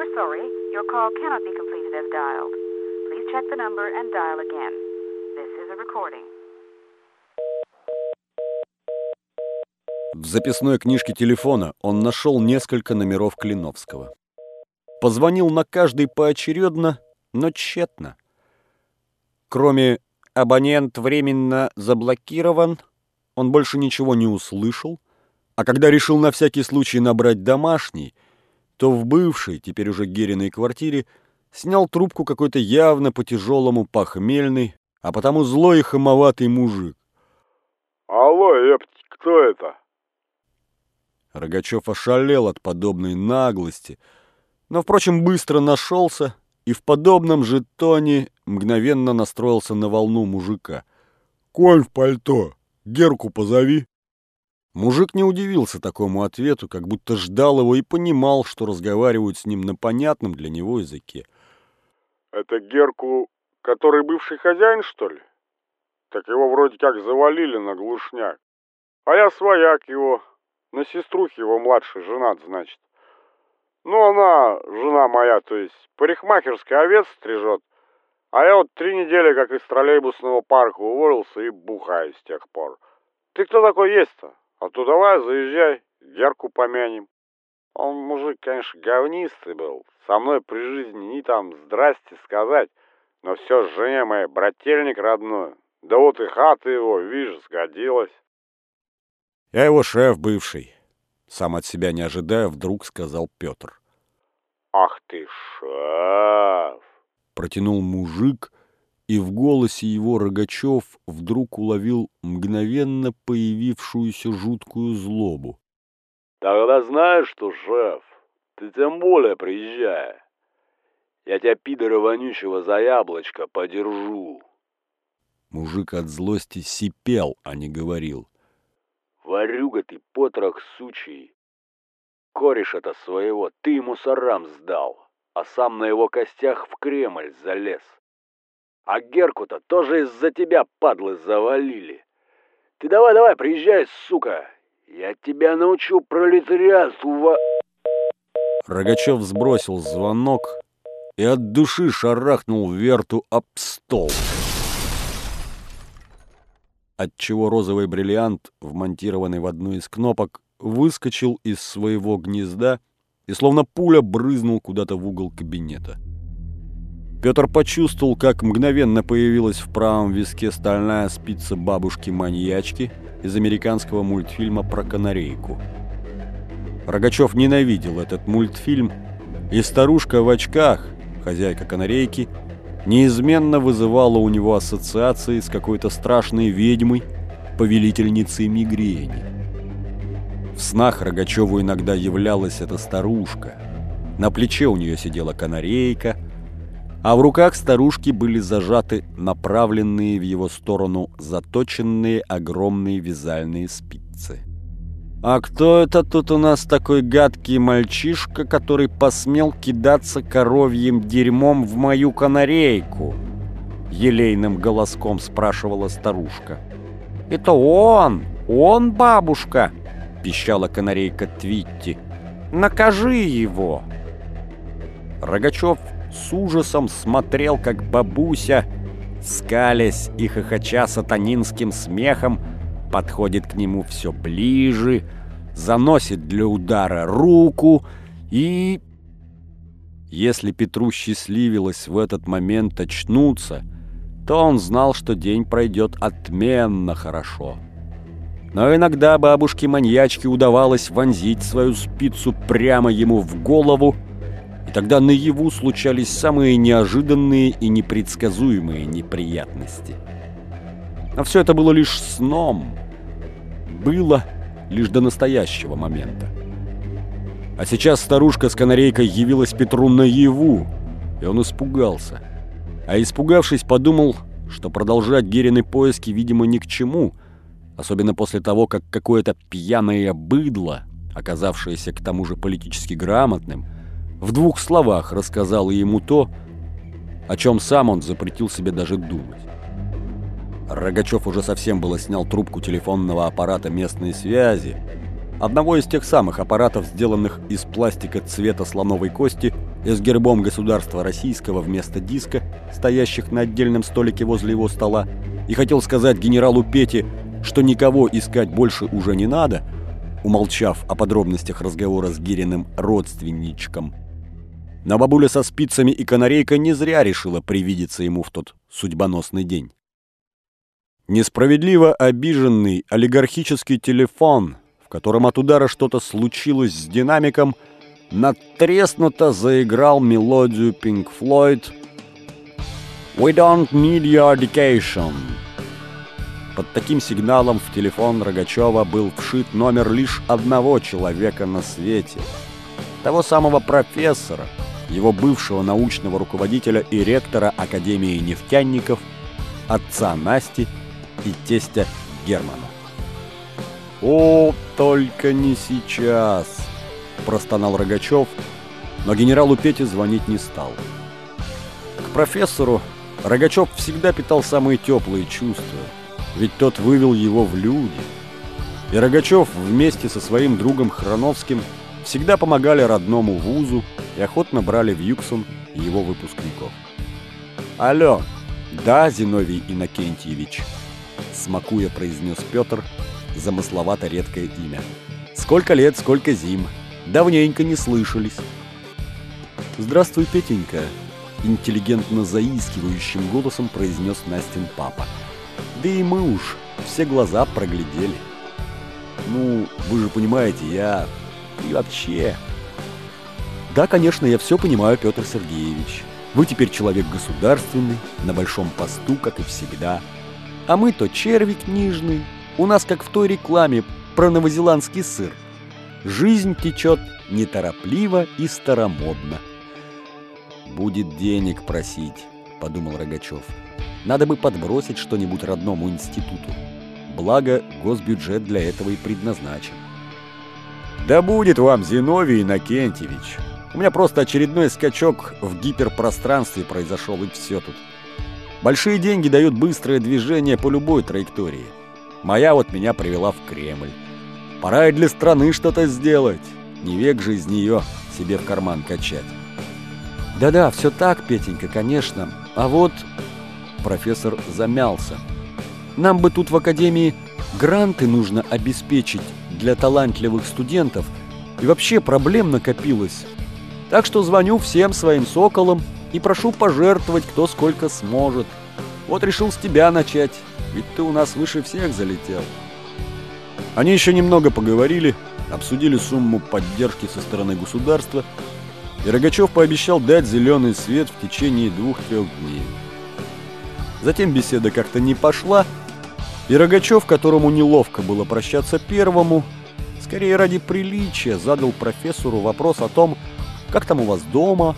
We're sorry, your call cannot be completed as dialed. Please check the number and dial again. This is a recording. В записной книжке телефона он нашел несколько номеров Клиновского. Позвонил на каждый поочередно, но тщетно. Кроме «абонент временно заблокирован», он больше ничего не услышал, а когда решил на всякий случай набрать домашний, то в бывшей, теперь уже Гериной квартире, снял трубку какой-то явно по-тяжелому похмельный, а потому злой и хамоватый мужик. Алло, епт, кто это? Рогачев ошалел от подобной наглости, но, впрочем, быстро нашелся и в подобном же тоне мгновенно настроился на волну мужика. «Конь в пальто! Герку позови!» Мужик не удивился такому ответу, как будто ждал его и понимал, что разговаривают с ним на понятном для него языке. «Это Герку, который бывший хозяин, что ли? Так его вроде как завалили на глушняк. А я свояк его, на сеструхе его младший женат, значит. Ну, она, жена моя, то есть, парикмахерская овец стрижет, а я вот три недели как из троллейбусного парка уволился и бухаю с тех пор. Ты кто такой есть-то? А то давай, заезжай, Герку помянем. Он мужик, конечно, говнистый был. Со мной при жизни не там здрасте сказать, но все жене моей брательник родной. Да вот и хата его, видишь, сгодилась. Я его шеф бывший. Сам от себя не ожидая, вдруг сказал Петр. Ах ты шеф! Протянул мужик, и в голосе его Рогачев вдруг уловил мгновенно появившуюся жуткую злобу. Тогда знаешь что, шеф, ты тем более приезжай. Я тебя, пидора вонючего, за яблочко подержу. Мужик от злости сипел, а не говорил. Варюга ты, потрох сучий. Кореша-то своего ты ему сарам сдал, а сам на его костях в Кремль залез. А Герку-то тоже из-за тебя, падлы, завалили. Ты давай-давай, приезжай, сука. Я тебя научу пролетариату во... Рогачев сбросил звонок и от души шарахнул Верту об стол. Отчего розовый бриллиант, вмонтированный в одну из кнопок, выскочил из своего гнезда и словно пуля брызнул куда-то в угол кабинета. Петр почувствовал, как мгновенно появилась в правом виске стальная спица бабушки-маньячки из американского мультфильма про канарейку. Рогачев ненавидел этот мультфильм, и старушка в очках, хозяйка канарейки, неизменно вызывала у него ассоциации с какой-то страшной ведьмой, повелительницей мигрени. В снах Рогачеву иногда являлась эта старушка. На плече у нее сидела канарейка – а в руках старушки были зажаты направленные в его сторону заточенные огромные вязальные спицы. «А кто это тут у нас такой гадкий мальчишка, который посмел кидаться коровьим дерьмом в мою канарейку?» Елейным голоском спрашивала старушка. «Это он! Он, бабушка!» — пищала канарейка Твитти. «Накажи его!» Рогачев с ужасом смотрел, как бабуся, скалясь и хохоча сатанинским смехом, подходит к нему все ближе, заносит для удара руку и... Если Петру счастливилось в этот момент очнуться, то он знал, что день пройдет отменно хорошо. Но иногда бабушке-маньячке удавалось вонзить свою спицу прямо ему в голову, и тогда наяву случались самые неожиданные и непредсказуемые неприятности. А все это было лишь сном. Было лишь до настоящего момента. А сейчас старушка с канарейкой явилась Петру наяву, и он испугался. А испугавшись, подумал, что продолжать Герины поиски, видимо, ни к чему, особенно после того, как какое-то пьяное быдло, оказавшееся к тому же политически грамотным, в двух словах рассказала ему то, о чем сам он запретил себе даже думать. Рогачев уже совсем было снял трубку телефонного аппарата местной связи, одного из тех самых аппаратов, сделанных из пластика цвета слоновой кости, и с гербом государства российского вместо диска, стоящих на отдельном столике возле его стола, и хотел сказать генералу Пете, что никого искать больше уже не надо, умолчав о подробностях разговора с Гириным родственничком. Но бабуля со спицами и канарейкой не зря решила привидеться ему в тот судьбоносный день. Несправедливо обиженный олигархический телефон, в котором от удара что-то случилось с динамиком, натреснуто заиграл мелодию Pink Floyd «We don't need your education». Под таким сигналом в телефон Рогачева был вшит номер лишь одного человека на свете. Того самого профессора, его бывшего научного руководителя и ректора Академии нефтяников, отца Насти и тестя Германа. «О, только не сейчас!» – простонал Рогачев, но генералу Пете звонить не стал. К профессору Рогачев всегда питал самые теплые чувства, ведь тот вывел его в люди. И Рогачев вместе со своим другом Храновским всегда помогали родному вузу и охотно брали в Юксон его выпускников. «Алло, да, Зиновий Иннокентьевич?» Смакуя произнес Петр, замысловато редкое имя. «Сколько лет, сколько зим. Давненько не слышались». «Здравствуй, Петенька», — интеллигентно заискивающим голосом произнес Настин папа. «Да и мы уж все глаза проглядели». «Ну, вы же понимаете, я... и вообще...» «Да, конечно, я все понимаю, Петр Сергеевич. Вы теперь человек государственный, на большом посту, как и всегда. А мы то черви книжный. У нас, как в той рекламе про новозеландский сыр. Жизнь течет неторопливо и старомодно. «Будет денег просить», — подумал Рогачев. «Надо бы подбросить что-нибудь родному институту. Благо, госбюджет для этого и предназначен». «Да будет вам, Зиновий Иннокентьевич!» У меня просто очередной скачок в гиперпространстве произошел, и все тут. Большие деньги дают быстрое движение по любой траектории. Моя вот меня привела в Кремль. Пора и для страны что-то сделать. Не век же из нее себе в карман качать. Да-да, все так, Петенька, конечно. А вот... Профессор замялся. Нам бы тут в Академии гранты нужно обеспечить для талантливых студентов. И вообще проблем накопилось. Так что звоню всем своим соколам и прошу пожертвовать кто сколько сможет. Вот решил с тебя начать, ведь ты у нас выше всех залетел. Они еще немного поговорили, обсудили сумму поддержки со стороны государства, и Рогачев пообещал дать зеленый свет в течение двух-трех дней. Затем беседа как-то не пошла, и Рогачев, которому неловко было прощаться первому, скорее ради приличия задал профессору вопрос о том, как там у вас дома?»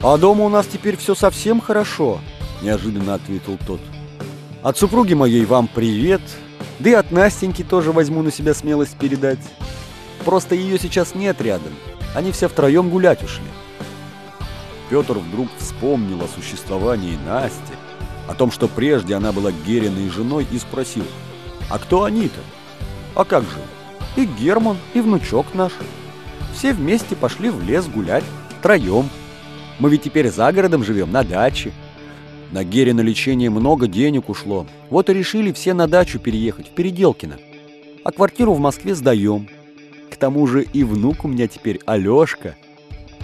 «А дома у нас теперь все совсем хорошо», – неожиданно ответил тот. «От супруги моей вам привет, да и от Настеньки тоже возьму на себя смелость передать. Просто ее сейчас нет рядом, они все втроем гулять ушли». Петр вдруг вспомнил о существовании Насти, о том, что прежде она была Гериной женой, и спросил, «А кто они-то?» «А как же? И Герман, и внучок наш». Все вместе пошли в лес гулять, втроем. Мы ведь теперь за городом живем, на даче. На Гере на лечение много денег ушло. Вот и решили все на дачу переехать, в Переделкино. А квартиру в Москве сдаем. К тому же и внук у меня теперь Алешка.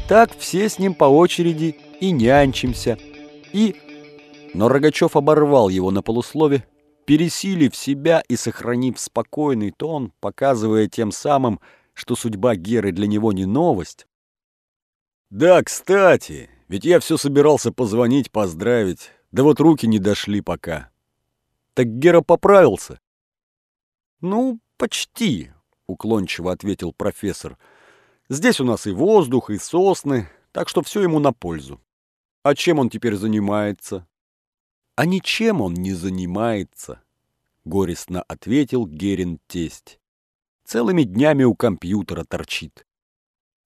Так все с ним по очереди и нянчимся. И... Но Рогачев оборвал его на полуслове, пересилив себя и сохранив спокойный тон, показывая тем самым, что судьба Геры для него не новость. Да, кстати, ведь я все собирался позвонить, поздравить, да вот руки не дошли пока. Так Гера поправился? Ну, почти, уклончиво ответил профессор. Здесь у нас и воздух, и сосны, так что все ему на пользу. А чем он теперь занимается? А ничем он не занимается, горестно ответил Герин тесть целыми днями у компьютера торчит.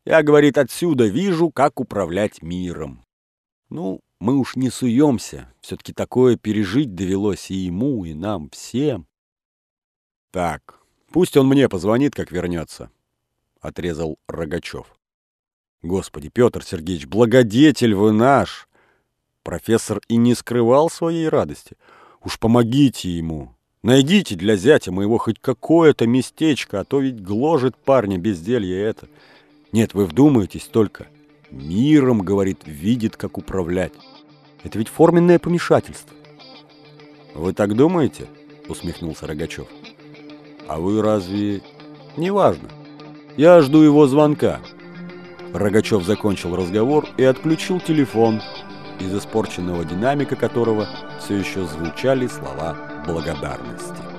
Я, говорит, отсюда вижу, как управлять миром. Ну, мы уж не суемся, все-таки такое пережить довелось и ему, и нам, всем. Так, пусть он мне позвонит, как вернется, — отрезал Рогачев. Господи, Петр Сергеевич, благодетель вы наш! Профессор и не скрывал своей радости. Уж помогите ему, найдите для зятя моего хоть какое-то местечко, а то ведь гложет парня безделье это. Нет, вы вдумаетесь только. Миром, говорит, видит, как управлять. Это ведь форменное помешательство. Вы так думаете? Усмехнулся Рогачев. А вы разве... Неважно. Я жду его звонка. Рогачев закончил разговор и отключил телефон, из испорченного динамика которого все еще звучали слова благодарности.